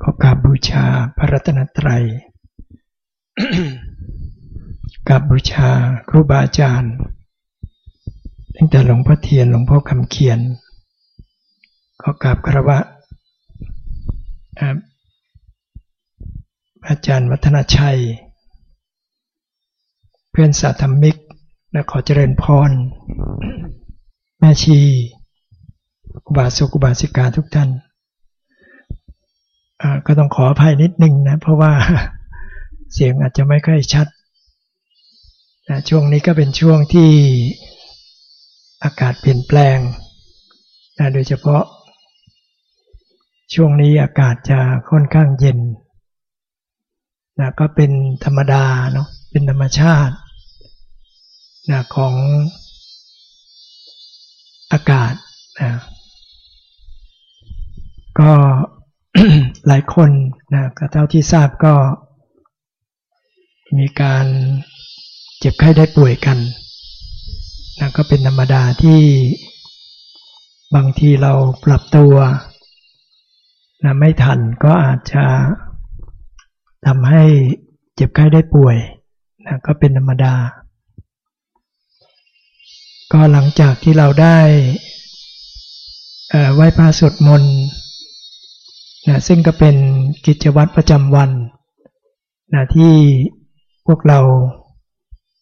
ขอกราบบูชาพระรัตนตรัยกราบบูชาครูบาอาจารย์ ตั้งแต่หลวงพ่อเทียนหลวงพ่อคำเขียน ขอกราบคารวะอาจารย์วัฒนชัย เพื่อนสาธมิก และขอเจริญพร แม่ชีอุบาสกอุบาสิกาทุกท่าน ก็ต้องขออภัยนิดนึงนะ เพราะว่าเสียงอาจจะไม่ค่อยชัดนะช่วงนี้ก็เป็นช่วงที่อากาศเปลี่ยนแปลงนะโดยเฉพาะ ช่วงนี้อากาศจะค่อนข้างเย็นนะก็เป็นธรรมดาเนาะเป็นธรรมชาตินะของอากาศนะก็ หลายคนนะก็เท่าที่ทราบก็มีการเจ็บไข้ได้ป่วยกันนะก็เป็นธรรมดาที่บางทีเราปรับตัวนะไม่ทันก็อาจจะทำให้เจ็บไข้ได้ป่วยนะก็เป็นธรรมดา ก็หลังจากที่เราได้ไหว้พระสวดมนต์ นะซึ่งก็เป็นกิจวัตรประจำวันนะที่พวกเรา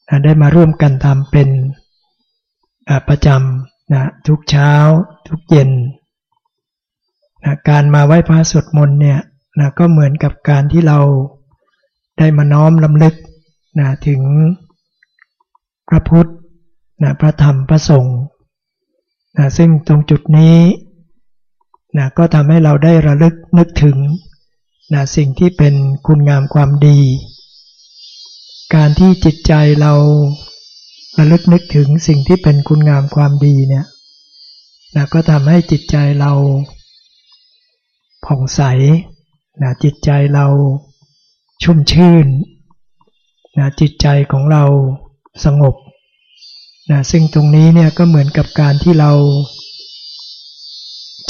นะได้มาร่วมกันทำเป็นประจำนะทุกเช้า ทุกเย็นนะการมาไหว้พระสวดมนต์เนี่ยนะก็เหมือนกับการที่เราได้มาน้อมลำลึกนะถึงพระพุทธนะพระธรรมพระสงฆ์นะซึ่งตรงจุดนี้ นะก็ทำให้เราได้ระลึกนึกถึงนะสิ่งที่เป็นคุณงามความดี การที่จิตใจเราระลึกนึกถึงสิ่งที่เป็นคุณงามความดีเนี่ยนะก็ทำให้จิตใจเราผ่องใสนะจิตใจเราชุ่มชื่นนะจิตใจของเราสงบนะซึ่งตรงนี้เนี่ยก็เหมือนกับการที่เรา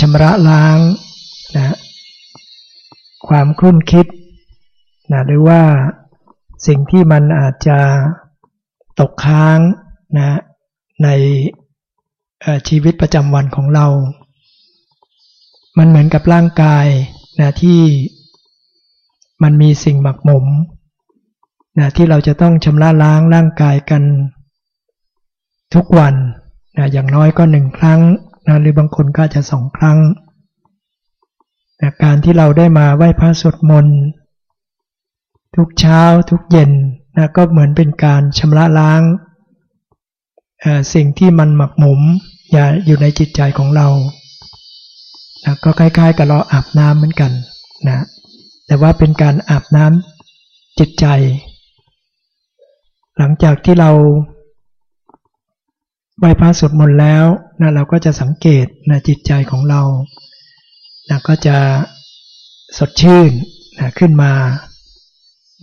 ชำระล้างนะความคลุ่นคิดนะหรือว่าสิ่งที่มันอาจจะตกค้างนะในชีวิตประจำวันของเรา มันเหมือนกับร่างกายนะที่มันมีสิ่งหมักหมมนะที่เราจะต้องชำระล้างร่างกายกันทุกวันนะอย่างน้อยก็หนึ่งครั้ง นะหรือบางคนก็จะสองครั้งนะการที่เราได้มาไหว้พระสวดมนต์ทุกเช้าทุกเย็นนะก็เหมือนเป็นการชำระล้างสิ่งที่มันหมักหมมอย่าอยู่ในจิตใจของเรานะก็คล้ายๆ กับเราอาบน้ำเหมือนกันนะแต่ว่าเป็นการอาบน้ำจิตใจ หลังจากที่เรา ไหว้พระสวดมนต์แล้วนะเราก็จะสังเกตนะจิตใจของเรานะก็จะสดชื่นนะขึ้นมา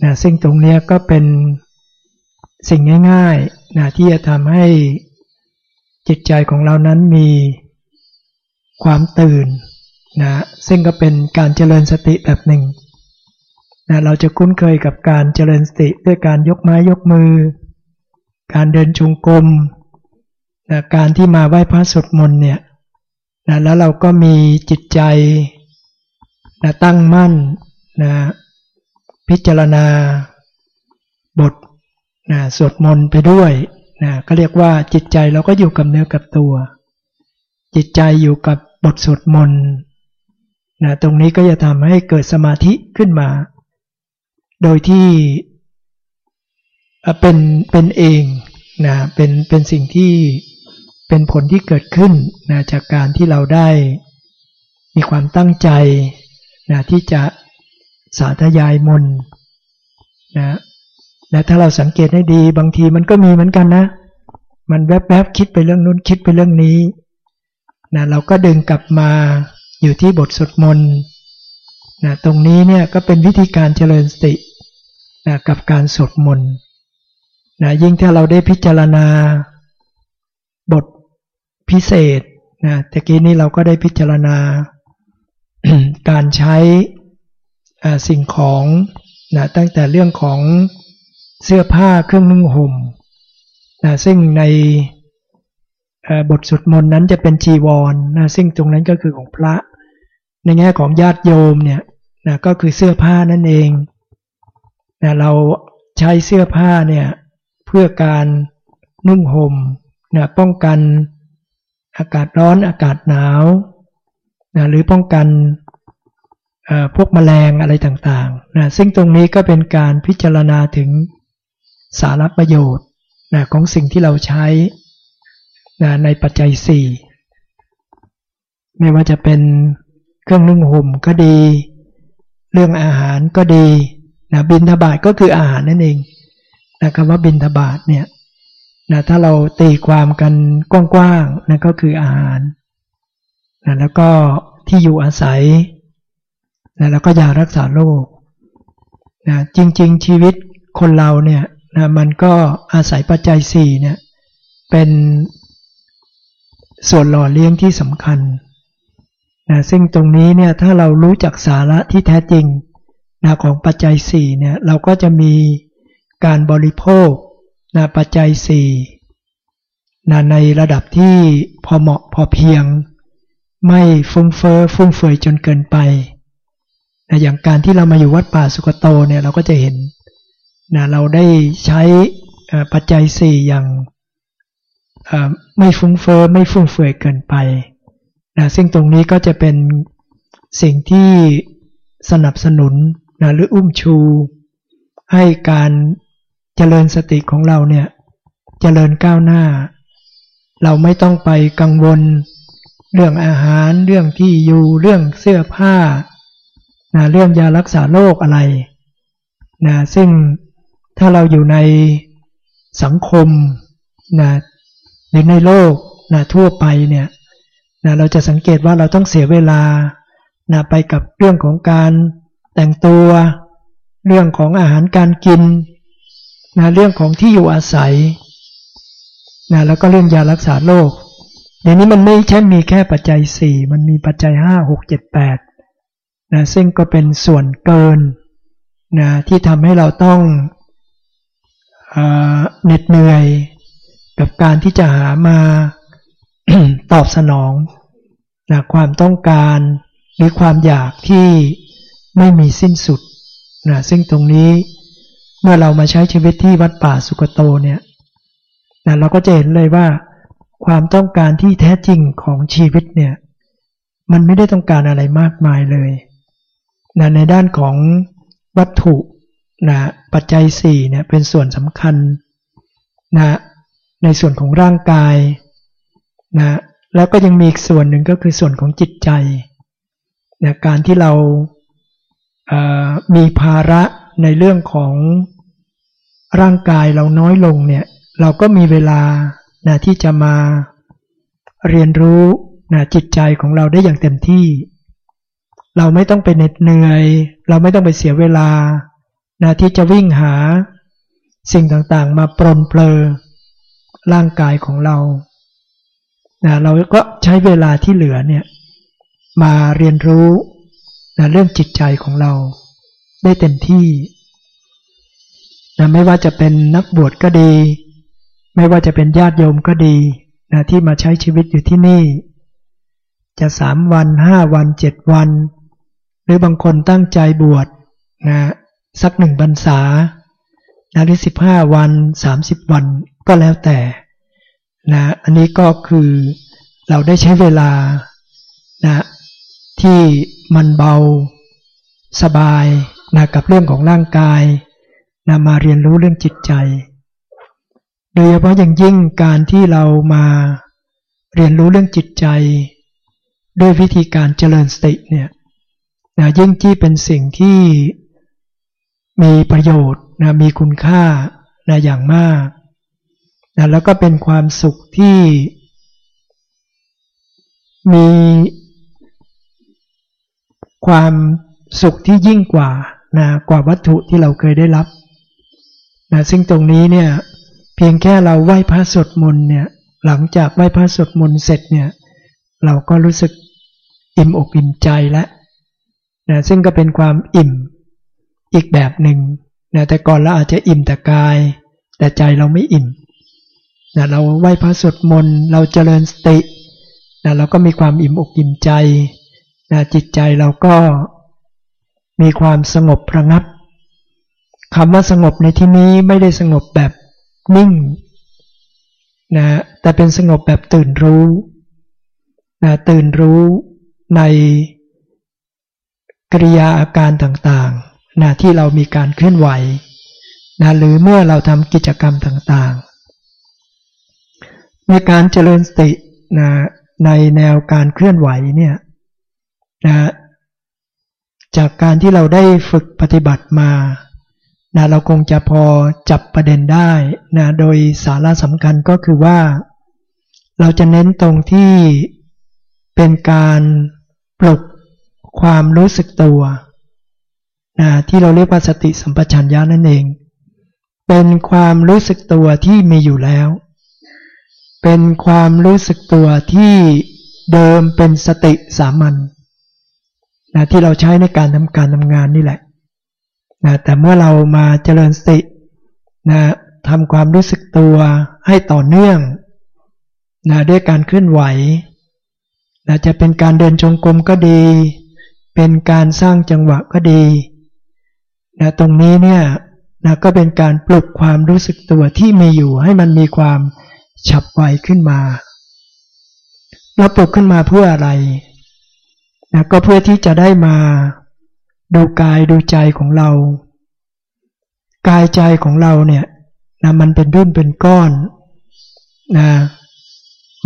นะซึ่งตรงนี้ก็เป็นสิ่งง่ายๆนะที่จะทำให้จิตใจของเรานั้นมีความตื่นนะซึ่งก็เป็นการเจริญสติแบบหนึ่งนะเราจะคุ้นเคยกับการเจริญสติด้วยการยกไม้ยกมือ การเดินจงกรม การที่มาไหว้พระสวดมนต์เนี่ยนะแล้วเราก็มีจิตใจนะตั้งมั่นนะพิจารณาบทนะสวดมนต์ไปด้วยนะก็เรียกว่าจิตใจเราก็อยู่กับเนื้อกับตัว จิตใจอยู่กับบทสวดมนต์นะตรงนี้ก็จะทำให้เกิดสมาธิขึ้นมา โดยที่เป็นเป็นเองนะเป็นเป็นสิ่งที่ เป็นผลที่เกิดขึ้นนะจากการที่เราได้มีความตั้งใจนะที่จะสาธยายมนนะและถ้าเราสังเกตให้ดีบางทีมันก็มีเหมือนกันนะ มันแวบๆคิดไปเรื่องนู้นคิดไปเรื่องนี้นะเราก็ดึงกลับมาอยู่ที่บทสวดมนต์นะตรงนี้เนี่ยก็เป็นวิธีการเจริญสตินะกับการสวดมนต์นะยิ่งถ้าเราได้พิจารณาบท พิเศษนะตะกี้นี้เราก็ได้พิจารณาการใช้สิ่งของนะตั้งแต่เรื่องของเสื้อผ้าเครื่องนุ่งห่มนะซึ่งในบทสุดมนนั้นจะเป็นจีวรนะซึ่งตรงนั้นก็คือของพระ ในแง่ของญาติโยมเนี่ยนะก็คือเสื้อผ้านั่นเองนะเราใช้เสื้อผ้าเนี่ยเพื่อการนุ่งห่มนะป้องกัน อากาศร้อนอากาศหนาวนะหรือป้องกันพวกแมลงอะไรต่างๆนะซึ่งตรงนี้ก็เป็นการพิจารณาถึงสาระประโยชน์นะของสิ่งที่เราใช้นะในปัจจัยสี่ไม่ว่าจะเป็นเครื่องนึ่งห่มก็ดี เรื่องอาหารก็ดีนะบินทบาทก็คืออาหารนั่นเองนะคำว่าบินทบาทเนี่ย นะถ้าเราตีความกันกว้างๆนะก็คืออาหารนะแล้วก็ที่อยู่อาศัยนะแล้วก็ยารักษาโรคนะจริงๆ ชีวิตคนเราเนี่ยนะมันก็อาศัยปัจจัยสี่เนี่ยเป็นส่วนหล่อเลี้ยงที่สำคัญนะซึ่งตรงนี้เนี่ยถ้าเรารู้จักสาระที่แท้จริงนะของปัจจัยสี่เนี่ยเราก็จะมีการบริโภค นะปัจจัยสี่นะในระดับที่พอเหมาะพอเพียง ไม่ฟุ้งเฟอ้อฟุ่มเฟือยจนเกินไปนะอย่างการที่เรามาอยู่วัดป่าสุกโตเนี่ยเราก็จะเห็นนะเราได้ใช้ปัจจัยสี่อย่างไม่ฟุ้งเฟอ้อไม่ฟุ่มเฟือยเกินไปนะซึ่งตรงนี้ก็จะเป็นสิ่งที่สนับสนุนนะหรืออุ้มชู ให้การ เจริญสติของเราเนี่ยเจริญก้าวหน้า เราไม่ต้องไปกังวล เรื่องอาหารเรื่องที่อยู่เรื่องเสื้อผ้านะเรื่องยารักษาโรคอะไรนะซึ่งถ้าเราอยู่ในสังคมนะหรือในโลกนะทั่วไปเนี่ยนะเราจะสังเกตว่าเราต้องเสียเวลานะไปกับเรื่องของการแต่งตัว เรื่องของอาหารการกิน นะเรื่องของที่อยู่อาศัยนะแล้วก็เรื่องยารักษาโรคเดี๋ยวนี้มันไม่ใช่มีแค่ปัจจัยสี่มันมีปัจจัยห้าหกเจ็ดแปดนะซึ่งก็เป็นส่วนเกินนะที่ทำให้เราต้องเหน็ดเหนื่อย กับการที่จะหามาตอบสนองนะความต้องการหรือความอยากที่ไม่มีสิ้นสุดนะซึ่งตรงนี้ เมื่อเรามาใช้ชีวิตที่วัดป่าสุกโตเนี่ยนะเราก็จะเห็นเลยว่า ความต้องการที่แท้จริงของชีวิตเนี่ย มันไม่ได้ต้องการอะไรมากมายเลยนะในด้านของวัตถุนะปัจจัยสี่เนี่ยเป็นส่วนสำคัญนะในส่วนของร่างกายนะแล้วก็ยังมีอีกส่วนหนึ่งก็คือส่วนของจิตใจนะการที่เรามีภาระในเรื่องของ ร่างกายเราน้อยลงเนี่ย เราก็มีเวลานะที่จะมาเรียนรู้นะจิตใจของเราได้อย่างเต็มที่ เราไม่ต้องไปเหน็ดเหนื่อย เราไม่ต้องไปเสียเวลานะที่จะวิ่งหาสิ่งต่างๆ มาปรนเปลอร่างกายของเรานะเราก็ใช้เวลาที่เหลือเนี่ยมาเรียนรู้นะเรื่องจิตใจของเราได้เต็มที่ นะไม่ว่าจะเป็นนักบวชก็ดี ไม่ว่าจะเป็นญาติโยมก็ดีนะที่มาใช้ชีวิตอยู่ที่นี่ จะสามวันห้าวันเจ็ดวัน หรือบางคนตั้งใจบวชนะสักหนึ่งบรรษานะหรือสิบห้าวันสามสิบวันก็แล้วแต่นะอันนี้ก็คือเราได้ใช้เวลานะที่มันเบาสบายนะกับเรื่องของร่างกาย นะมาเรียนรู้เรื่องจิตใจ โดยเฉพาะอย่างยิ่งการที่เรามาเรียนรู้เรื่องจิตใจ ด้วยวิธีการเจริญสติเนี่ยนะยิ่งที่เป็นสิ่งที่มีประโยชน์นะมีคุณค่านะอย่างมากนะแล้วก็เป็นความสุขที่มีความสุขที่ยิ่งกว่านะกว่าวัตถุที่เราเคยได้รับ นะซึ่งตรงนี้เนี่ยเพียงแค่เราไหว้พระสวดมนต์เนี่ยหลังจากไหว้พระสวดมนต์เสร็จเนี่ยเราก็รู้สึกอิ่มอกอิ่มใจแล้วนะซึ่งก็เป็นความอิ่มอีกแบบหนึ่งนะแต่ก่อนเราอาจจะอิ่มแต่กาย แต่ใจเราไม่อิ่มนะเราไหว้พระสวดมนต์เราเจริญสตินะเราก็มีความอิ่มอกอิ่มใจนะจิตใจเราก็มีความสงบระงับ คำว่าสงบในที่นี้ไม่ได้สงบแบบนิ่งนะแต่เป็นสงบแบบตื่นรู้นะตื่นรู้ในกริยาอาการต่างๆนะที่เรามีการเคลื่อนไหวนะหรือเมื่อเราทำกิจกรรมต่างๆ ในการเจริญสตินะในแนวการเคลื่อนไหวเนี่ยนะจากการที่เราได้ฝึกปฏิบัติมา นะเราคงจะพอจับประเด็นได้นะโดยสาระสำคัญก็คือว่า เราจะเน้นตรงที่เป็นการปลุกความรู้สึกตัวนะที่เราเรียกว่าสติสัมปชัญญะนั่นเอง เป็นความรู้สึกตัวที่มีอยู่แล้ว เป็นความรู้สึกตัวที่เดิมเป็นสติสามัญนะที่เราใช้ในการทำการทำงานนี่แหละ นะแต่เมื่อเรามาเจริญสตินะทำความรู้สึกตัวให้ต่อเนื่องนะด้วยการเคลื่อนไหวนะจะเป็นการเดินจงกรมก็ดี เป็นการสร้างจังหวะก็ดีนะตรงนี้เนี่ยนะก็เป็นการปลุกความรู้สึกตัวที่มีอยู่ให้มันมีความฉับไวขึ้นมา เราปลุกขึ้นมาเพื่ออะไรนะก็เพื่อที่จะได้มา ดูกายดูใจของเรา กายใจของเราเนี่ยนะมันเป็นรุ่นเป็นก้อนนะ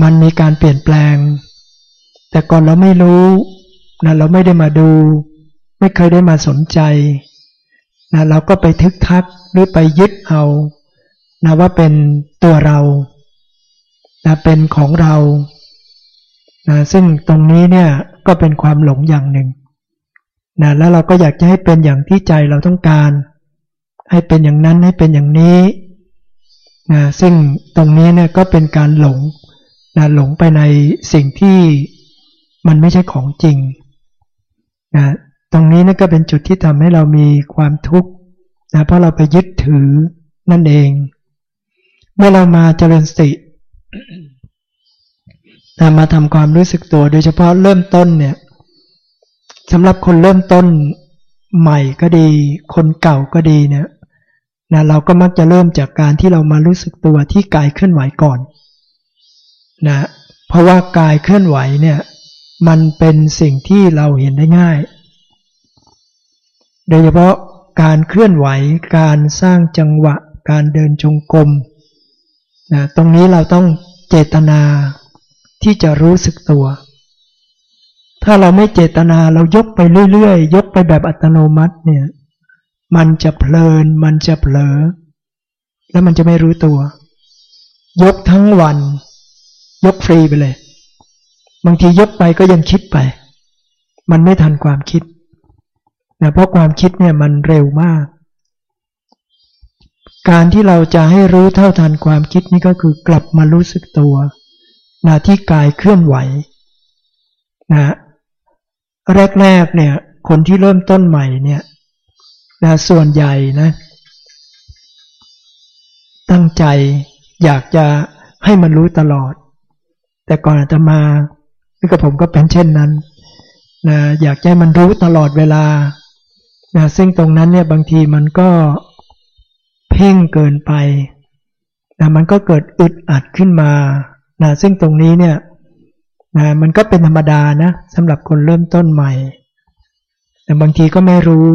มันมีการเปลี่ยนแปลง แต่ก่อนเราไม่รู้นะเราไม่ได้มาดู ไม่เคยได้มาสนใจนะเราก็ไปทึกทักหรือไปยึดเอานะว่าเป็นตัวเรานะเป็นของเรานะซึ่งตรงนี้เนี่ยก็เป็นความหลงอย่างหนึ่ง นะแล้วเราก็อยากจะให้เป็นอย่างที่ใจเราต้องการ ให้เป็นอย่างนั้นให้เป็นอย่างนี้นะซึ่งตรงนี้เนี่ยก็เป็นการหลงนะหลงไปในสิ่งที่มันไม่ใช่ของจริงนะตรงนี้นี่ก็เป็นจุดที่ทำให้เรามีความทุกข์นะเพราะเราไปยึดถือนั่นเอง เมื่อเรามาเจริญสติมาทำความรู้สึกตัวโดยเฉพาะเริ่มต้นเนี่ย สำหรับคนเริ่มต้นใหม่ก็ดี คนเก่าก็ดีเนี่ยนะเราก็มักจะเริ่มจากการที่เรามารู้สึกตัวที่กายเคลื่อนไหวก่อนนะเพราะว่ากายเคลื่อนไหวเนี่ยมันเป็นสิ่งที่เราเห็นได้ง่าย โดยเฉพาะการเคลื่อนไหว การสร้างจังหวะ การเดินจงกรมนะตรงนี้เราต้องเจตนาที่จะรู้สึกตัว ถ้าเราไม่เจตนาเรายกไปเรื่อยๆ ยกไปแบบอัตโนมัติเนี่ย มันจะเพลิน มันจะเผลอ แล้วมันจะไม่รู้ตัว ยกทั้งวัน ยกฟรีไปเลย บางทียกไปก็ยังคิดไป มันไม่ทันความคิดนะเพราะความคิดเนี่ยมันเร็วมาก การที่เราจะให้รู้เท่าทันความคิดนี่ก็คือกลับมารู้สึกตัวนะที่กายเคลื่อนไหวนะ แรกๆเนี่ย คนที่เริ่มต้นใหม่เนี่ยนะส่วนใหญ่นะ ตั้งใจอยากจะให้มันรู้ตลอด แต่ก่อนอาตมาพี่กับผมก็เป็นเช่นนั้นนะอยากให้มันรู้ตลอดเวลานะซึ่งตรงนั้นเนี่ยบางทีมันก็เพ่งเกินไปนะมันก็เกิดอึดอัดขึ้นมานะซึ่งตรงนี้เนี่ย นะมันก็เป็นธรรมดานะสำหรับคนเริ่มต้นใหม่ แต่บางทีก็ไม่รู้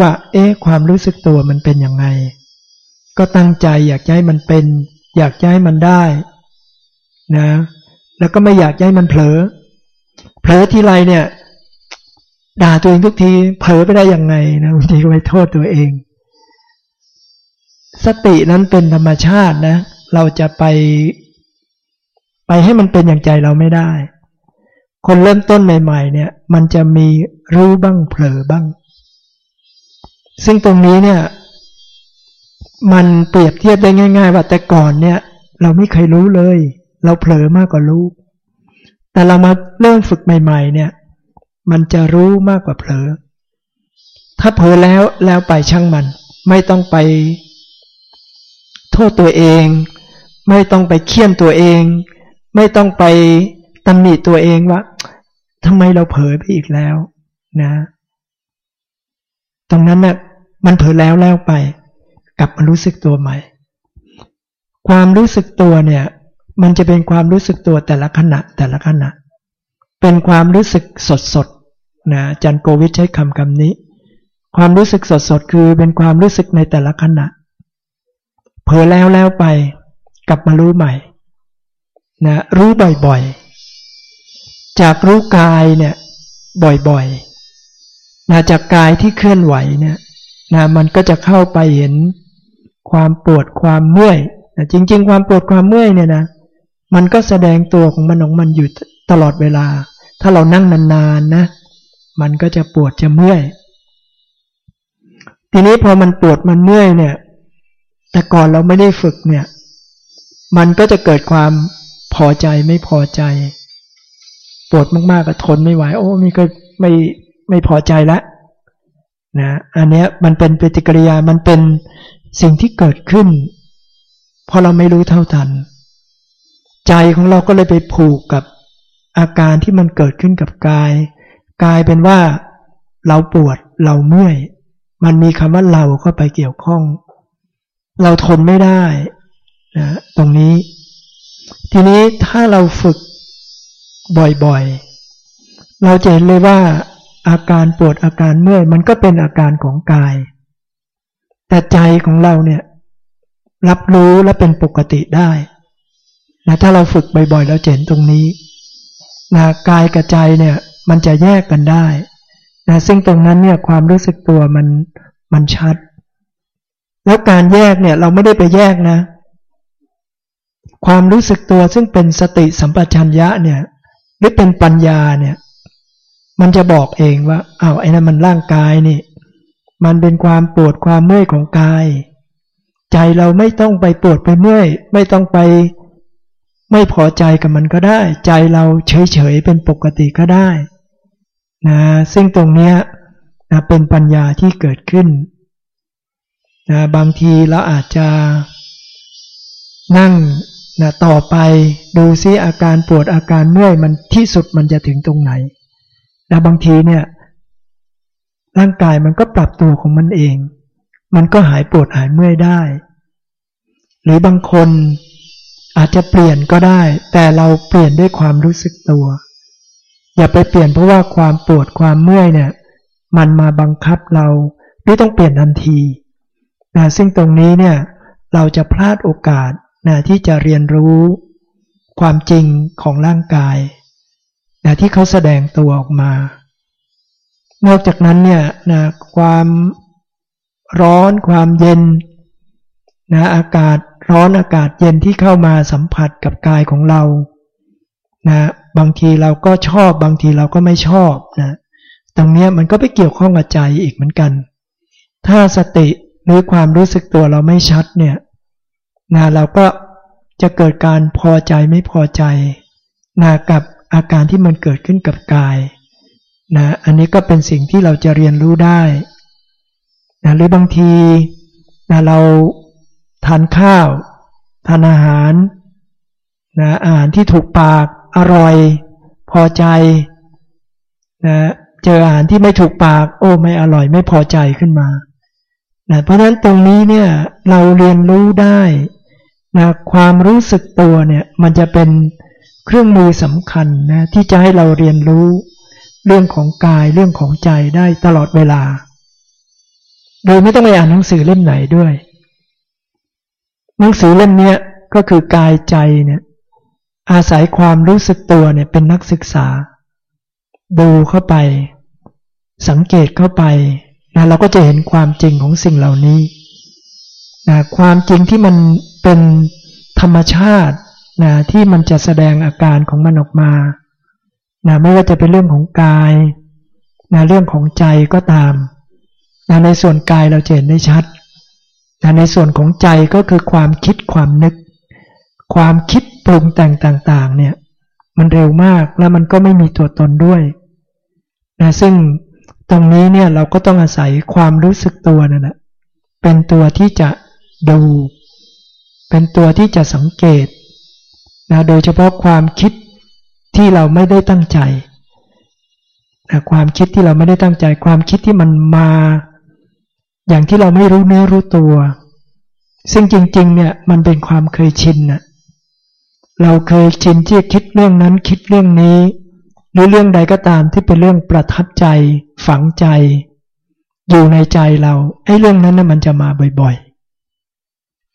ว่า เอ๊ะความรู้สึกตัวมันเป็นยังไง ก็ตั้งใจอยากให้มันเป็น อยากให้มันได้ นะ แล้วก็ไม่อยากให้มันเผลอ เผลอทีไรเนี่ย ด่าตัวเองทุกที เผลอไปได้ยังไงนะบางทีก็ไปโทษตัวเอง สตินั้นเป็นธรรมชาตินะ เราจะไปไปให้มันเป็นอย่างใจเราไม่ได้ คนเริ่มต้นใหม่ ๆ เนี่ย มันจะมีรู้บ้างเผลอบ้าง ซึ่งตรงนี้เนี่ย มันเปรียบเทียบได้ง่าย ๆ ว่าแต่ก่อนเนี่ย เราไม่เคยรู้เลย เราเผลอมากกว่ารู้ แต่เรามาเริ่มฝึกใหม่ ๆ เนี่ย มันจะรู้มากกว่าเผลอ ถ้าเผลอแล้วแล้วไปช่างมัน ไม่ต้องไป โทษตัวเอง ไม่ต้องไปเคี่ยนตัวเอง ไม่ต้องไป ตำหนิตัวเองว่าทำไมเราเผลอไปอีกแล้วนะ ตรงนั้นนะ่ะมันเผลอแล้วแล้วไป กลับมารู้สึกตัวใหม่ ความรู้สึกตัวเนี่ย มันจะเป็นความรู้สึกตัวแต่ละขณะแต่ละขณะ เป็นความรู้สึกสดสดนะจันโกวิทใช้คำคำนี้ ความรู้สึกสดสดคือเป็นความรู้สึกในแต่ละขณะ เผลอแล้วแล้วไป กลับมารู้ใหม่นะรู้บ่อยๆ จากรู้กายเนี่ยบ่อยๆนะจากกายที่เคลื่อนไหวเนี่ยนะมันก็จะเข้าไปเห็นความปวดความเมื่อยนะจริง ๆ ความปวดความเมื่อยเนี่ยนะมันก็แสดงตัวของมันของมันอยู่ตลอดเวลา ถ้าเรานั่งนานๆนะ มันก็จะปวดจะเมื่อย ทีนี้พอมันปวดมันเมื่อยเนี่ย แต่ก่อนเราไม่ได้ฝึกเนี่ย มันก็จะเกิดความพอใจไม่พอใจ ปวดมากๆก็ทนไม่ไหว โอ้มีก็ไม่ไม่พอใจแล้วนะอันเนี้ยมันเป็นปฏิกิริยามันเป็นสิ่งที่เกิดขึ้นพอเราไม่รู้เท่าทัน ใจของเราก็เลยไปผูกกับอาการที่มันเกิดขึ้นกับกายกลายเป็นว่าเราปวดเราเมื่อย มันมีคำว่าเราเข้าไปเกี่ยวข้อง เราทนไม่ได้นะตรงนี้ ทีนี้ถ้าเราฝึก บ่อยๆ เราจะเห็นเลยว่าอาการปวดอาการเมื่อยมันก็เป็นอาการของกาย แต่ใจของเราเนี่ยรับรู้และเป็นปกติได้นะถ้าเราฝึกบ่อยๆแล้วเห็นตรงนี้นะกายกับใจเนี่ยมันจะแยกกันได้นะซึ่งตรงนั้นเนี่ยความรู้สึกตัวมันมันชัด แล้วการแยกเนี่ยเราไม่ได้ไปแยกนะ ความรู้สึกตัวซึ่งเป็นสติสัมปชัญญะเนี่ย หรือเป็นปัญญาเนี่ย มันจะบอกเองว่าอ้าวไอ้นั่นมันร่างกายนี่ มันเป็นความปวดความเมื่อยของกาย ใจเราไม่ต้องไปปวดไปเมื่อย ไม่ต้องไป ไม่พอใจกับมันก็ได้ ใจเราเฉยๆเป็นปกติก็ได้นะซึ่งตรงเนี้ยนะเป็นปัญญาที่เกิดขึ้นนะบางทีเราอาจจะนั่ง นะต่อไปดูซิอาการปวดอาการเมื่อยมันที่สุดมันจะถึงตรงไหนแต่บางทีเนี่ย ร่างกายมันก็ปรับตัวของมันเอง มันก็หายปวดหายเมื่อยได้ หรือบางคนอาจจะเปลี่ยนก็ได้ แต่เราเปลี่ยนด้วยความรู้สึกตัว อย่าไปเปลี่ยนเพราะว่าความปวดความเมื่อยเนี่ย มันมาบังคับเราหรือต้องเปลี่ยนทันทีนะซึ่งตรงนี้เนี่ยเราจะพลาดโอกาส นะที่จะเรียนรู้ความจริงของร่างกายนะที่เขาแสดงตัวออกมา นอกจากนั้นเนี่ยนะความร้อนความเย็นนะอากาศร้อนอากาศเย็นที่เข้ามาสัมผัสกับกายของเรานะบางทีเราก็ชอบบางทีเราก็ไม่ชอบนะตรงนี้มันก็ไปเกี่ยวข้องกับใจอีกเหมือนกัน ถ้าสติหรือความรู้สึกตัวเราไม่ชัดเนี่ย นะเราก็จะเกิดการพอใจไม่พอใจนะกับอาการที่มันเกิดขึ้นกับกายนะอันนี้ก็เป็นสิ่งที่เราจะเรียนรู้ได้นะหรือบางทีนะเราทานข้าว ทานอาหารนะอาหารที่ถูกปากอร่อย พอใจนะเจออาหารที่ไม่ถูกปาก โอ้ไม่อร่อยไม่พอใจขึ้นมานะเพราะฉะนั้นตรงนี้เนี่ยเราเรียนรู้ได้ นะความรู้สึกตัวเนี่ยมันจะเป็นเครื่องมือสำคัญนะที่จะให้เราเรียนรู้ เรื่องของกายเรื่องของใจได้ตลอดเวลา โดยไม่ต้องไปอ่านหนังสือเล่มไหนด้วย หนังสือเล่มนี้ก็คือกายใจเนี่ยอาศัยความรู้สึกตัวเนี่ยเป็นนักศึกษา ดูเข้าไป สังเกตเข้าไปนะเราก็จะเห็นความจริงของสิ่งเหล่านี้นะความจริงที่มัน เป็นธรรมชาตินะที่มันจะแสดงอาการของมันออกมานะไม่ว่าจะเป็นเรื่องของกายนะเรื่องของใจก็ตามนะในส่วนกายเราเห็นได้ชัดนะในส่วนของใจก็คือความคิดความนึก ความคิดปรุงแต่งต่างๆเนี่ยมันเร็วมากแล้วมันก็ไม่มีตัวตนด้วยนะซึ่งตรงนี้เนี่ยเราก็ต้องอาศัยความรู้สึกตัวนั่นแหละเป็นตัวที่จะดู เป็นตัวที่จะสังเกตนะโดยเฉพาะความคิดที่เราไม่ได้ตั้งใจนะความคิดที่เราไม่ได้ตั้งใจ ความคิดที่มันมา อย่างที่เราไม่รู้เนื้อรู้ตัว ซึ่งจริง ๆ เนี่ยมันเป็นความเคยชินนะเราเคยชินที่คิดเรื่องนั้นคิดเรื่องนี้ หรือเรื่องใดก็ตามที่เป็นเรื่องประทับใจ ฝังใจ อยู่ในใจเราไอ้เรื่องนั้นนะมันจะมาบ่อย ๆ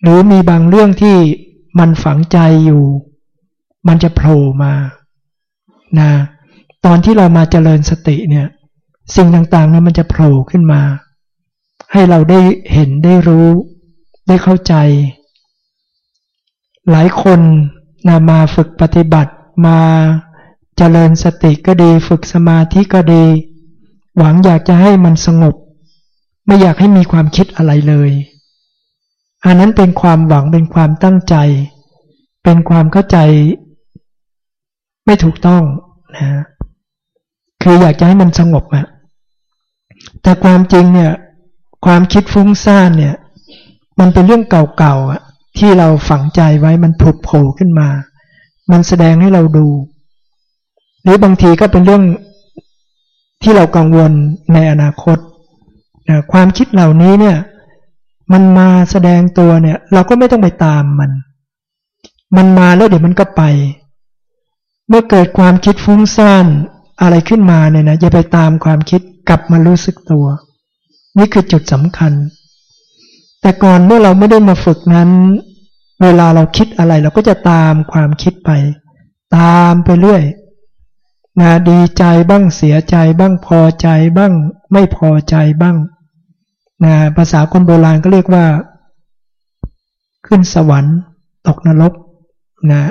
หรือมีบางเรื่องที่มันฝังใจอยู่ มันจะโผล่มานะตอนที่เรามาเจริญสติเนี่ย สิ่งต่างๆนั้นมันจะโผล่ขึ้นมา ให้เราได้เห็นได้รู้ ได้เข้าใจ หลายคนนะมาฝึกปฏิบัติมาเจริญสติก็ดี ฝึกสมาธิก็ดี หวังอยากจะให้มันสงบ ไม่อยากให้มีความคิดอะไรเลย อันนั้นเป็นความหวังเป็นความตั้งใจ เป็นความเข้าใจ ไม่ถูกต้องนะคืออยากจะให้มันสงบอะแต่ความจริงเนี่ย ความคิดฟุ้งซ่านเนี่ย มันเป็นเรื่องเก่าๆอะที่เราฝังใจไว้มันผุดโผล่ขึ้นมา มันแสดงให้เราดู หรือบางทีก็เป็นเรื่องที่เรากังวลในอนาคตนะความคิดเหล่านี้เนี่ย มันมาแสดงตัวเนี่ย เราก็ไม่ต้องไปตามมัน มันมาแล้วเดี๋ยวมันก็ไป เมื่อเกิดความคิดฟุ้งซ่านอะไรขึ้นมาเนี่ยนะอย่าไปตามความคิดกลับมารู้สึกตัว นี่คือจุดสำคัญ แต่ก่อนเมื่อเราไม่ได้มาฝึกนั้น เวลาเราคิดอะไรเราก็จะตามความคิดไป ตามไปเรื่อยนะดีใจบ้างเสียใจบ้างพอใจบ้าง ไม่พอใจบ้าง นะภาษาคนโบราณก็เรียกว่า ขึ้นสวรรค์ ตกนรกนะ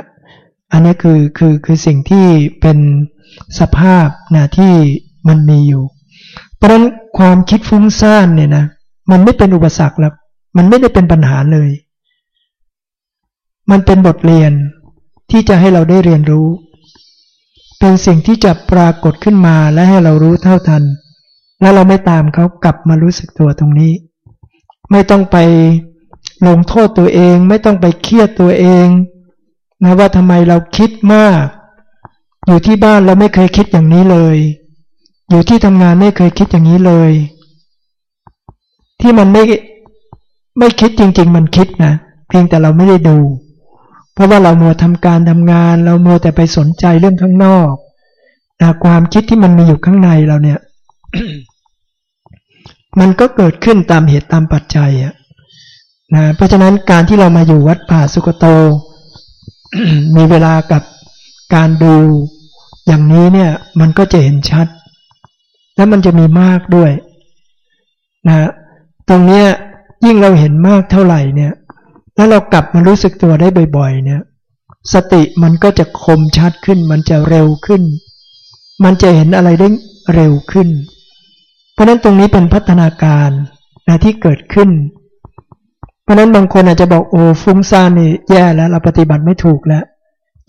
อันนี้คือคือคือสิ่งที่เป็นสภาพนะที่มันมีอยู่ เพราะฉะนั้นความคิดฟุ้งซ่านเนี่ยนะมันไม่เป็นอุปสรรคแล้วมันไม่ได้เป็นปัญหาเลย มันเป็นบทเรียนที่จะให้เราได้เรียนรู้ เป็นสิ่งที่จะปรากฏขึ้นมาและให้เรารู้เท่าทัน แล้วเราไม่ตามเขากลับมารู้สึกตัวตรงนี้ ไม่ต้องไปลงโทษตัวเอง ไม่ต้องไปเครียดตัวเองนะว่าทำไมเราคิดมาก อยู่ที่บ้านเราไม่เคยคิดอย่างนี้เลย อยู่ที่ทำงานไม่เคยคิดอย่างนี้เลย ที่มันไม่ไม่คิดจริง ๆ มันคิดนะเพียงแต่เราไม่ได้ดู เพราะว่าเรามัวทำการทำงาน เรามัวแต่ไปสนใจเรื่องข้างนอกนะความคิดที่มันมีอยู่ข้างในเราเนี่ย มันก็เกิดขึ้นตามเหตุตามปัจจัยอะนะเพราะฉะนั้นการที่เรามาอยู่วัดป่าสุกโต มีเวลากับการดูอย่างนี้เนี่ยมันก็จะเห็นชัด และมันจะมีมากด้วยนะตรงเนี้ยยิ่งเราเห็นมากเท่าไหร่เนี่ย แล้วเรากลับมารู้สึกตัวได้บ่อยๆ เนี่ย สติมันก็จะคมชัดขึ้น มันจะเร็วขึ้น มันจะเห็นอะไรได้เร็วขึ้น ราะนั้นตรงนี้เป็นพัฒนาการนะที่เกิดขึ้น เพราะนั้นบางคนอาจจะบอกโอ้ฟุ้งซ่านนี่แย่แล้ว เราปฏิบัติไม่ถูกแล้ว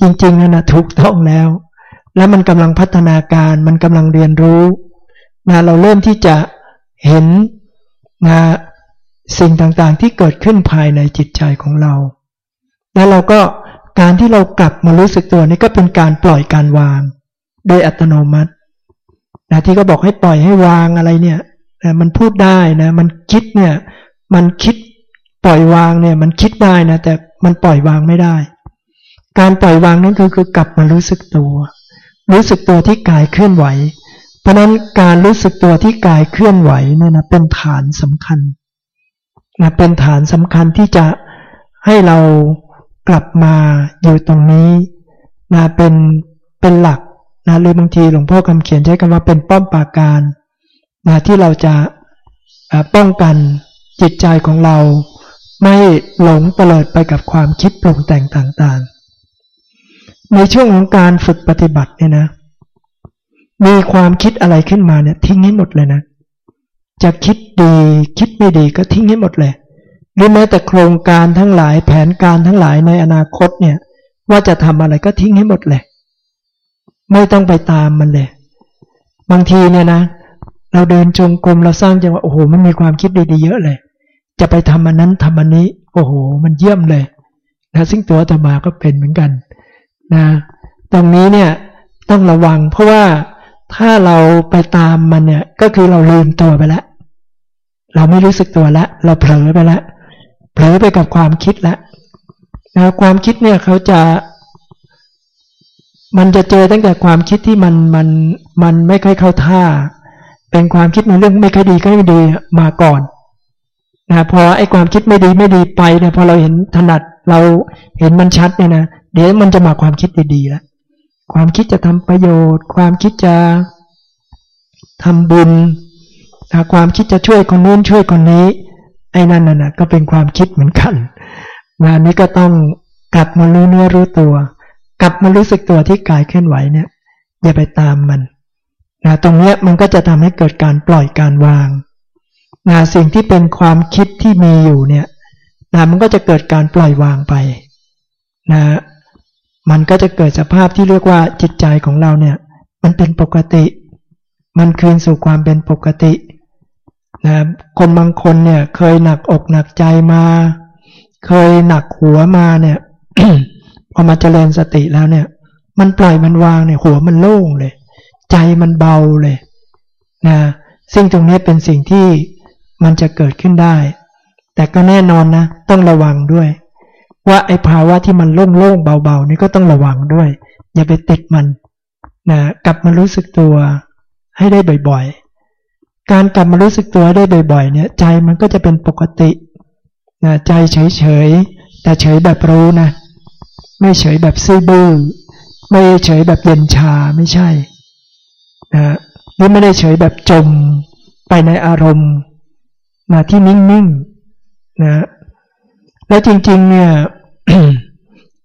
จริงๆนะถูกต้องแล้ว แล้วมันกำลังพัฒนาการมันกำลังเรียนรู้นะเราเริ่มที่จะเห็นนะสิ่งต่างๆที่เกิดขึ้นภายในจิตใจของเรา แล้วเราก็การที่เรากลับมารู้สึกตัวนี่ก็เป็นการปล่อยการวาง โดยอัตโนมัติ นะที่ก็บอกให้ปล่อยให้วางอะไรเนี่ยนะมันพูดได้นะ มันคิดเนี่ย มันคิดปล่อยวางเนี่ย มันคิดได้นะ แต่มันปล่อยวางไม่ได้ การปล่อยวางนั่นคือคือกลับมารู้สึกตัว รู้สึกตัวที่กายเคลื่อนไหว เพราะนั้นการรู้สึกตัวที่กายเคลื่อนไหวเนี่ยนะเป็นฐานสำคัญนะเป็นฐานสำคัญที่จะให้เรากลับมาอยู่ตรงนี้นะเป็นเป็นหลัก นะหรือบางทีหลวงพ่อคำเขียนใช้คำว่าเป็นป้อมปราการนะที่เราจะป้องกันจิตใจของเรา ไม่หลงเตลิดไปกับความคิดปรุงแต่งต่างๆ ในช่วงของการฝึกปฏิบัติเนี่ยนะ มีความคิดอะไรขึ้นมาเนี่ยทิ้งให้หมดเลยนะ จะคิดดีคิดไม่ดีก็ทิ้งให้หมดเลยหรือแม้แต่โครงการทั้งหลายแผนการทั้งหลายในอนาคตเนี่ย ว่าจะทำอะไรก็ทิ้งให้หมดเลย ไม่ต้องไปตามมันเลย บางทีเนี่ยนะ เราเดินจงกรมเราสร้างจังหวะโอ้โหมันมีความคิดดีๆเยอะเลย จะไปทำอันนั้นทำอันนี้ โอ้โห มันเยี่ยมเลยนะซึ่งตัวตมาก็เป็นเหมือนกันนะตรงนี้เนี่ยต้องระวัง เพราะว่าถ้าเราไปตามมันเนี่ย ก็คือเราลืมตัวไปแล้วเราไม่รู้สึกตัวแล้วเราเผลอไปแล้วเผลอไปกับความคิดแล้วนะความคิดเนี่ยเขาจะ มันจะเจอตั้งแต่ความคิดที่มันมันมันไม่ค่อยเข้าท่า เป็นความคิดในเรื่องไม่ค่อยดีก็ไม่ดีมาก่อนนะพอไอ้ความคิดไม่ดีไม่ดีไปเนี่ยพอเราเห็นถนัดเราเห็นมันชัดเนี่ยนะเดี๋ยวมันจะมาความคิดดีๆแล้วความคิดจะทำประโยชน์ ความคิดจะทำบุญนะความคิดจะช่วยคนนู้นช่วยคนนี้ ไอ้นั่นน่ะก็เป็นความคิดเหมือนกันงานนี้ก็ต้องกลับมารู้เนื้อรู้ตัว กลับมารู้สึกตัวที่กายเคลื่อนไหวเนี่ย อย่าไปตามมันนะตรงนี้มันก็จะทำให้เกิดการปล่อยการวางนะสิ่งที่เป็นความคิดที่มีอยู่เนี่ยนะมันก็จะเกิดการปล่อยวางไปนะมันก็จะเกิดสภาพที่เรียกว่าจิตใจของเราเนี่ย มันเป็นปกติ มันคืนสู่ความเป็นปกตินะคนบางคนเนี่ย เคยหนักอกหนักใจมา เคยหนักหัวมาเนี่ย พอมาเจริญสติแล้วเนี่ย มันปล่อยมันวางเนี่ยหัวมันโล่งเลย ใจมันเบาเลยนะซึ่งตรงนี้เป็นสิ่งที่มันจะเกิดขึ้นได้ แต่ก็แน่นอนนะ ต้องระวังด้วย ว่าไอ้ภาวะที่มันโล่งๆเบาๆนี่ก็ต้องระวังด้วย อย่าไปติดมันนะกลับมารู้สึกตัวให้ได้บ่อยๆ การกลับมารู้สึกตัวได้บ่อยๆ เนี่ย ใจมันก็จะเป็นปกตินะใจเฉยๆ แต่เฉยแบบรู้นะ ไม่เฉยแบบซื่อบื้อไม่เฉยแบบเย็นชาไม่ใช่นะหรือไม่ได้เฉยแบบจมไปในอารมณ์นะที่นิ่งๆนะแล้วจริงๆเนี่ย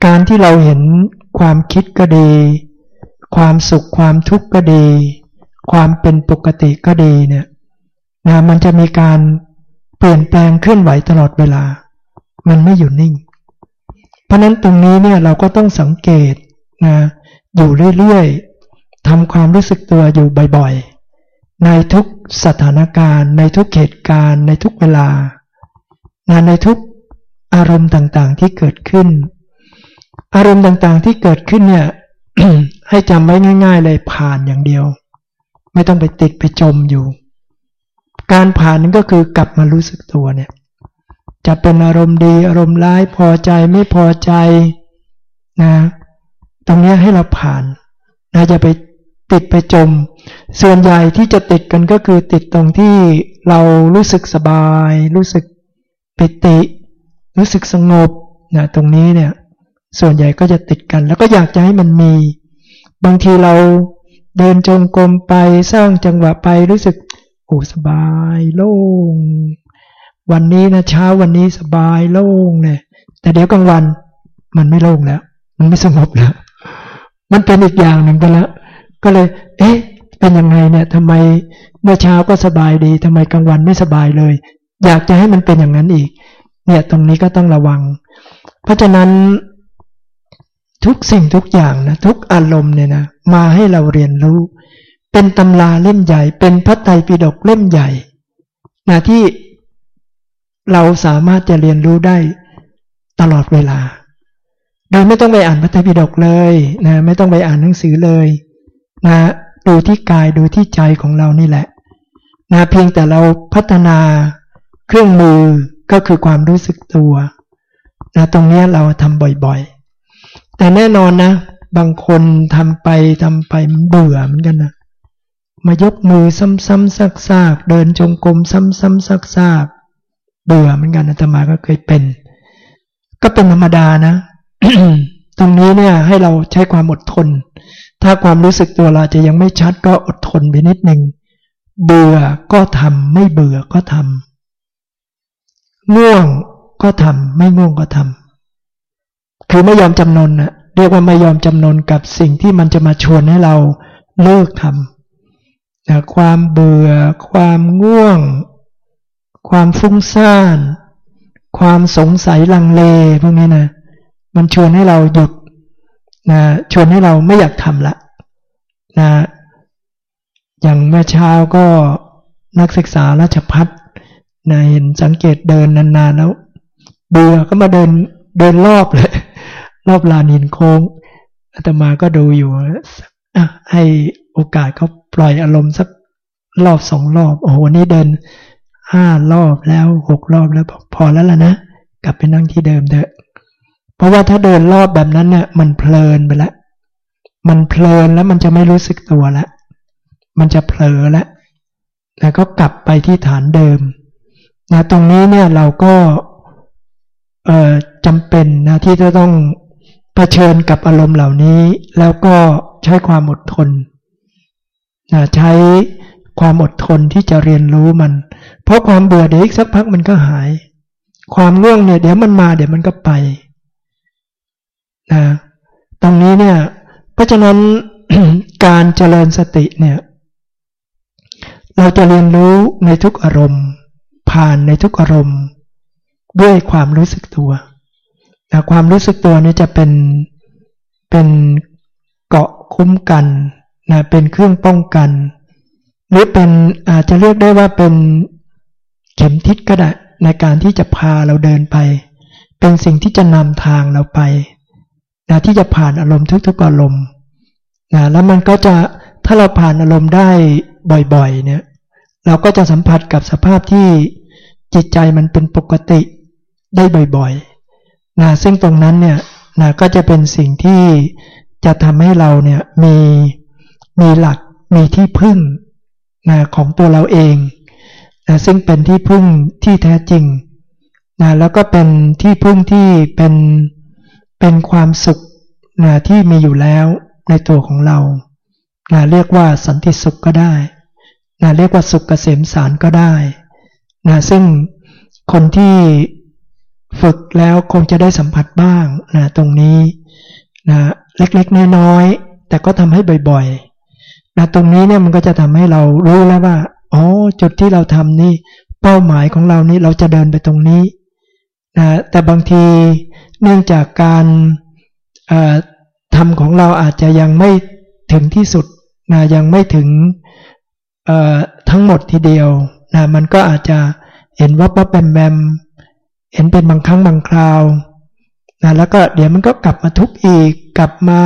การที่เราเห็นความคิดก็ดี ความสุขความทุกข์ก็ดี ความเป็นปกติก็ดีเนี่ยนะมันจะมีการเปลี่ยนแปลงเคลื่อนไหวตลอดเวลา มันไม่อยู่นิ่ง เพราะนั้นตรงนี้เนี่ยเราก็ต้องสังเกตนะอยู่เรื่อยๆทำความรู้สึกตัวอยู่บ่อยๆ ในทุกสถานการณ์ ในทุกเหตุการณ์ ในทุกเวลางานในทุกอารมณ์ต่างๆที่เกิดขึ้น อารมณ์ต่างๆที่เกิดขึ้นเนี่ยให้จำไว้ง่ายๆเลยผ่านอย่างเดียว ไม่ต้องไปติดไปจมอยู่ การผ่านนั้นก็คือกลับมารู้สึกตัวเนี่ย จะเป็นอารมณ์ดีอารมณ์ร้ายพอใจไม่พอใจนะตรงนี้ให้เราผ่านนะจะไปติดไปจม ส่วนใหญ่ที่จะติดกันก็คือติดตรงที่เรารู้สึกสบาย รู้สึกปิติ รู้สึกสงบนะตรงนี้เนี่ยส่วนใหญ่ก็จะติดกัน แล้วก็อยากจะให้มันมี บางทีเราเดินจงกรมไปสร้างจังหวะไปรู้สึกโอ้สบาย โล่ง วันนี้นะเช้าวันนี้สบายโล่งเนี่ยแต่เดี๋ยวกลางวัน มันไม่โล่งแล้ว มันไม่สงบแล้ว มันเป็นอีกอย่างหนึ่งไปแล้ว ก็เลย เอ๊ะ เป็นยังไงเนี่ยทำไมเมื่อเช้าก็สบายดีทำไมกลางวันไม่สบายเลย อยากจะให้มันเป็นอย่างนั้นอีก เนี่ยตรงนี้ก็ต้องระวัง เพราะฉะนั้นทุกสิ่งทุกอย่างนะทุกอารมณ์เนี่ยนะมาให้เราเรียนรู้ เป็นตำราเล่มใหญ่ เป็นพระไตรปิฎกเล่มใหญ่นะที่ เราสามารถจะเรียนรู้ได้ตลอดเวลา โดยไม่ต้องไปอ่านพระไตรปิฎกเลยนะไม่ต้องไปอ่านหนังสือเลยนะดูที่กายดูที่ใจของเรานี่แหละนะเพียงแต่เราพัฒนาเครื่องมือก็คือความรู้สึกตัวนะตรงนี้เราทำบ่อยๆ แต่แน่นอนนะ บางคนทำไปทำไปเบื่อเหมือนกันนะมายกมือซ้ำๆซักๆเดินจงกรมซ้ำๆซักๆ เบื่อเหมือนกันอาตมาก็เคยเป็น ก็เป็นธรรมดานะตรงนี้เนี่ย ให้เราใช้ความอดทน ถ้าความรู้สึกตัวเราจะยังไม่ชัดก็อดทนไปนิดหนึ่งเบื่อก็ทำไม่เบื่อก็ทำง่วงก็ทำไม่ง่วงก็ทำคือไม่ยอมจำนนนะเรียกว่าไม่ยอมจำนนกับสิ่งที่มันจะมาชวนให้เราเลิกทำนะความเบื่อ ความง่วง ความฟุ้งซ่าน ความสงสัยลังเลพวกนี้นะมันชวนให้เราหยุดนะชวนให้เราไม่อยากทำละนะอย่างเมื่อเช้าก็นักศึกษาราชพัฒนะเห็นสังเกตเดินนานๆแล้วเบื่อก็มาเดินเดินรอบเลย รอบลานหินโค้งอาตมาก็ดูอยู่ให้โอกาสเขาปล่อยอารมณ์สักรอบสองรอบ โอ้โหนี่เดิน ห้ารอบแล้วหกรอบแล้วพอแล้วล่ะนะ กลับไปนั่งที่เดิมเถอะ เพราะว่าถ้าเดินรอบแบบนั้นเนี่ยมันเพลินไปแล้วมันเพลินแล้วมันจะไม่รู้สึกตัวแล้วมันจะเผลอแล้วแล้วก็กลับไปที่ฐานเดิมนะตรงนี้เนี่ยเราก็จำเป็นนะที่จะต้องเผชิญกับอารมณ์เหล่านี้ แล้วก็ใช้ความอดทนนะใช้ ความอดทนที่จะเรียนรู้มัน เพราะความเบื่อเดี๋ยวอีกสักพักมันก็หาย ความง่วงเนี่ยเดี๋ยวมันมาเดี๋ยวมันก็ไปนะตรงนี้เนี่ย เพราะฉะนั้นการเจริญสติเนี่ย เราจะเรียนรู้ในทุกอารมณ์ ผ่านในทุกอารมณ์ ด้วยความรู้สึกตัวนะความรู้สึกตัวนี้จะเป็นเป็นเกาะคุ้มกันนะเป็นเครื่องป้องกัน หรือเป็นอาจจะเรียกได้ว่าเป็นเข็มทิศก็ได้ในการที่จะพาเราเดินไป เป็นสิ่งที่จะนำทางเราไปนะที่จะผ่านอารมณ์ทุกๆอารมณ์นะแล้วมันก็จะถ้าเราผ่านอารมณ์ได้บ่อยๆเนี่ยเราก็จะสัมผัสกับสภาพที่จิตใจมันเป็นปกติได้บ่อยๆนะซึ่งตรงนั้นเนี่ยนะก็จะเป็นสิ่งที่จะทำให้เราเนี่ยมีมีหลักมีที่พึ่ง นะของตัวเราเองนะซึ่งเป็นที่พึ่งที่แท้จริงนะแล้วก็เป็นที่พึ่งที่เป็นเป็นความสุขนะที่มีอยู่แล้วในตัวของเรานะเรียกว่าสันติสุขก็ได้นะเรียกว่าสุขเกษมสารก็ได้นะซึ่งคนที่ฝึกแล้วคงจะได้สัมผัสบ้างนะตรงนี้นะเล็กๆน้อยๆแต่ก็ทำให้บ่อยๆ นะตรงนี้เนี่ยมันก็จะทำให้เรารู้แล้วว่าอ๋อจุดที่เราทำนี่ เป้าหมายของเรานี่เราจะเดินไปตรงนี้นะแต่บางทีเนื่องจากการทำของเราอาจจะยังไม่ถึงที่สุดนะยังไม่ถึงทั้งหมดทีเดียวนะมันก็อาจจะเห็นว่าป๊บแบมแบมเห็นเป็นบางครั้งบางคราวนะแล้วก็เดี๋ยวมันก็กลับมาทุกข์อีก กลับมา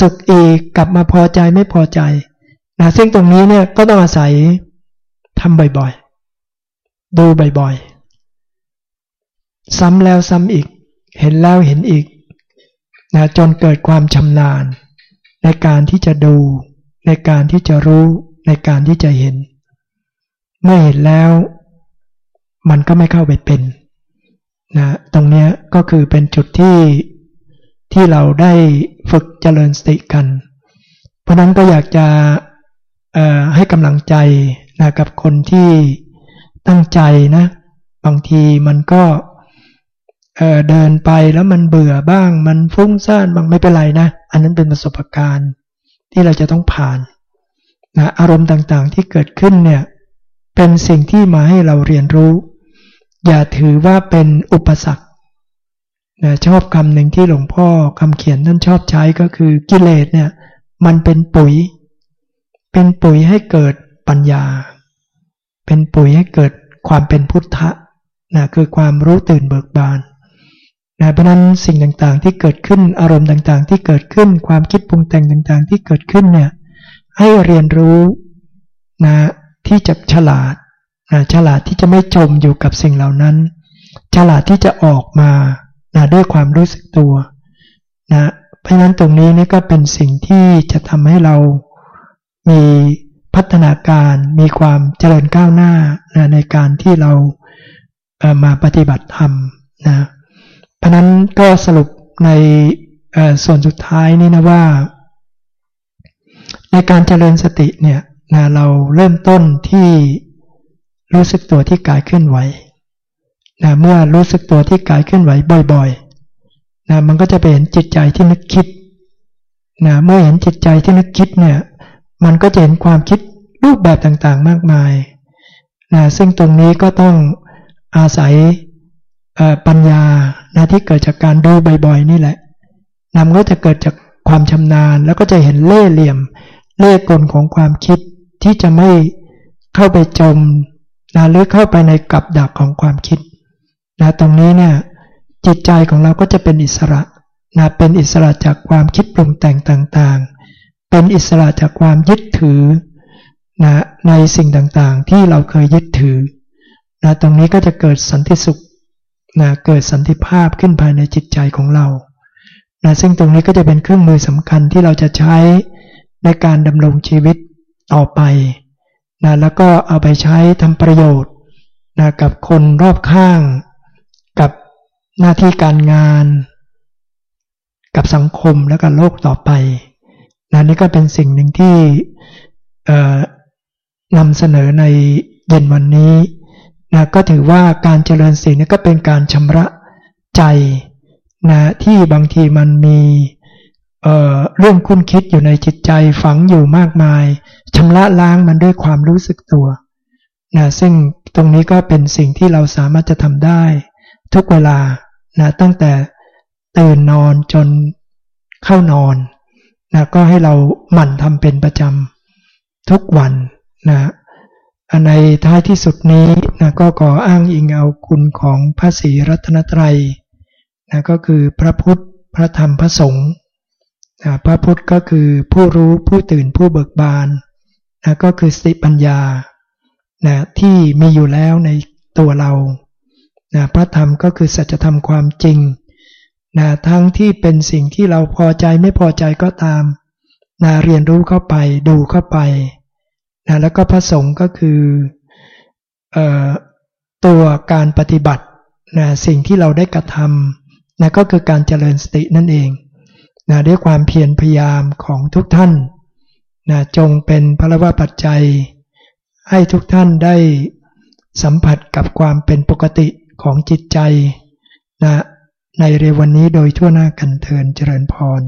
สุขอีก กลับมาพอใจไม่พอใจ นะซึ่งตรงนี้เนี่ยก็ต้องอาศัยทำบ่อยๆ ดูบ่อยๆ ซ้ำแล้วซ้ำอีก เห็นแล้วเห็นอีกนะจนเกิดความชำนาญ ในการที่จะดู ในการที่จะรู้ในการที่จะเห็น เมื่อเห็นแล้ว มันก็ไม่เข้าไปเป็นนะตรงนี้ก็คือเป็นจุดที่ที่เราได้ฝึกเจริญสติกัน เพราะนั้นก็อยากจะ ให้กำลังใจนะกับคนที่ตั้งใจนะ บางทีมันก็เเดินไปแล้วมันเบื่อบ้าง มันฟุ้งซ่านบางไม่เป็นไรนะ อันนั้นเป็นประสบการณ์ที่เราจะต้องผ่านนะอารมณ์ต่างๆที่เกิดขึ้นเนี่ยเป็นสิ่งที่มาให้เราเรียนรู้ อย่าถือว่าเป็นอุปสรรคนะชอบคำหนึ่งที่หลวงพ่อคำเขียนท่านชอบใช้ก็คือกิเลสเนี่ย มันเป็นปุ๋ย เป็นปุ๋ยให้เกิดปัญญา เป็นปุ๋ยให้เกิดความเป็นพุทธะนะคือความรู้ตื่นเบิกบานนะเพราะนั้นสิ่งต่างๆ ที่เกิดขึ้นอารมณ์ต่างๆ ที่เกิดขึ้นความคิดปรุงแต่งต่างๆ ที่เกิดขึ้นเนี่ยให้เรียนรู้นะที่จะฉลาดนะฉลาดที่จะไม่จมอยู่กับสิ่งเหล่านั้น ฉลาดที่จะออกมานะด้วยความรู้สึกตัวนะเพราะฉะนั้นตรงนี้นี่ก็เป็นสิ่งที่จะทำให้เรา มีพัฒนาการมีความเจริญก้าวหน้านะในการที่เราเมาปฏิบัติธรรมนะเพราะนั้นก็สรุปในส่วนสุดท้ายนี่นะว่า ในการเจริญสติเนี่ยนะเราเริ่มต้นที่รู้สึกตัวที่กายเคลื่อนไหวนะเมื่อรู้สึกตัวที่กายเคลื่อนไหวบ่อยๆนะมันก็จะไปเห็นจิตใจที่นึกคิดนะเมื่อเห็นจิตใจที่นึกคิดเนี่ย มันก็จะเห็นความคิดรูปแบบต่างๆ มากมายนะซึ่งตรงนี้ก็ต้องอาศัยปัญญานะที่เกิดจากการดูบ่อยๆ นี่แหละนำก็จะเกิดจากความชำนาญ แล้วก็จะเห็นเล่เหลี่ยม เล่กลของความคิดที่จะไม่เข้าไปจมนะหรือเข้าไปในกับดักของความคิดนะตรงนี้เนี่ยจิตใจของเราก็จะเป็นอิสระนะเป็นอิสระจากความคิดปรุงแต่งต่างๆ เป็นอิสระจากความยึดถือนะในสิ่งต่างๆ ที่เราเคยยึดถือนะตรงนี้ก็จะเกิดสันติสุขนะเกิดสันติภาพขึ้นภายในจิตใจของเรานะซึ่งตรงนี้ก็จะเป็นเครื่องมือสำคัญที่เราจะใช้ในการดำรงชีวิตต่อไปนะแล้วก็เอาไปใช้ทำประโยชน์นะกับคนรอบข้าง กับหน้าที่การงาน กับสังคมและกับโลกต่อไป นะนี่ก็เป็นสิ่งหนึ่งที่นำเสนอในเย็นวันนี้นะก็ถือว่าการเจริญสีนี่ก็เป็นการชำระใจนะที่บางทีมันมีเเรื่องคุ้นคิดอยู่ในจิตใจฝังอยู่มากมายชำระล้างมันด้วยความรู้สึกตัวนะซึ่งตรงนี้ก็เป็นสิ่งที่เราสามารถจะทำได้ ทุกเวลานะตั้งแต่ตื่นนอนจนเข้านอน นะก็ให้เราหมั่นทำเป็นประจำทุกวันนะในท้ายที่สุดนี้นะก็ขออ้างอิงเอาคุณของพระศรีรัตนตรัยนะก็คือพระพุทธพระธรรมพระสงฆ์นะพระพุทธก็คือผู้รู้ผู้ตื่นผู้เบิกบานนะก็คือสติปัญญานะที่มีอยู่แล้วในตัวเรานะพระธรรมก็คือสัจธรรมความจริง นะทั้งที่เป็นสิ่งที่เราพอใจไม่พอใจก็ตามนะเรียนรู้เข้าไปดูเข้าไปนะแล้วก็พระสงฆ์ก็คืออตัวการปฏิบัตินะสิ่งที่เราได้กระทำนะก็คือการเจริญสตินั่นเองนะด้วยความเพียรพยายามของทุกท่านนะจงเป็นพระวปัจจัย ให้ทุกท่านได้สัมผัสกับความเป็นปกติของจิตใจนะ ในเรวันนี้โดยทั่วหน้ากันเทินเจริญพร